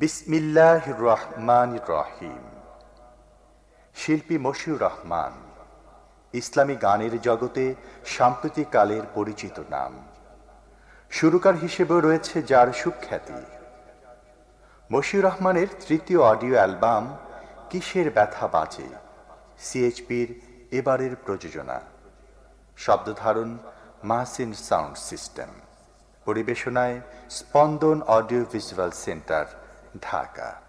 বিসমিল্লাহ রহমান রহিম। শিল্পী মশিউর রহমান, ইসলামী গানের জগতে সাম্প্রতিক কালের পরিচিত নাম। সুরকার হিসেবে রয়েছে যার সুখ্যাতি। মশিউর রহমানের তৃতীয় অডিও অ্যালবাম কিসের ব্যথা বাজে, সিএইচপির এবারের প্রযোজনা। শব্দধারণ মাহসিন সাউন্ড সিস্টেম। পরিবেশনায় স্পন্দন অডিও ভিজুয়াল সেন্টার धागा